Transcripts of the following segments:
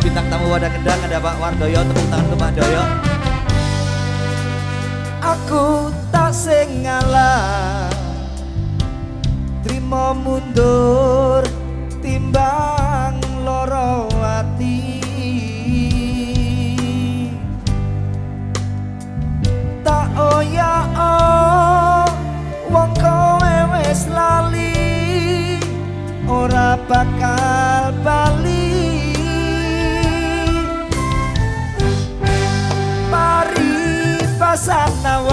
bintang tamu wadah kendang ada Pak Wardoyo tepuk tangan untuk Pak Doyo. Aku tak sing Terima trimo mundur. now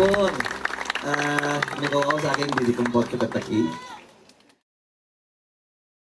nuwun. Eh uh, niku saking Didi Kempot Kepeteki.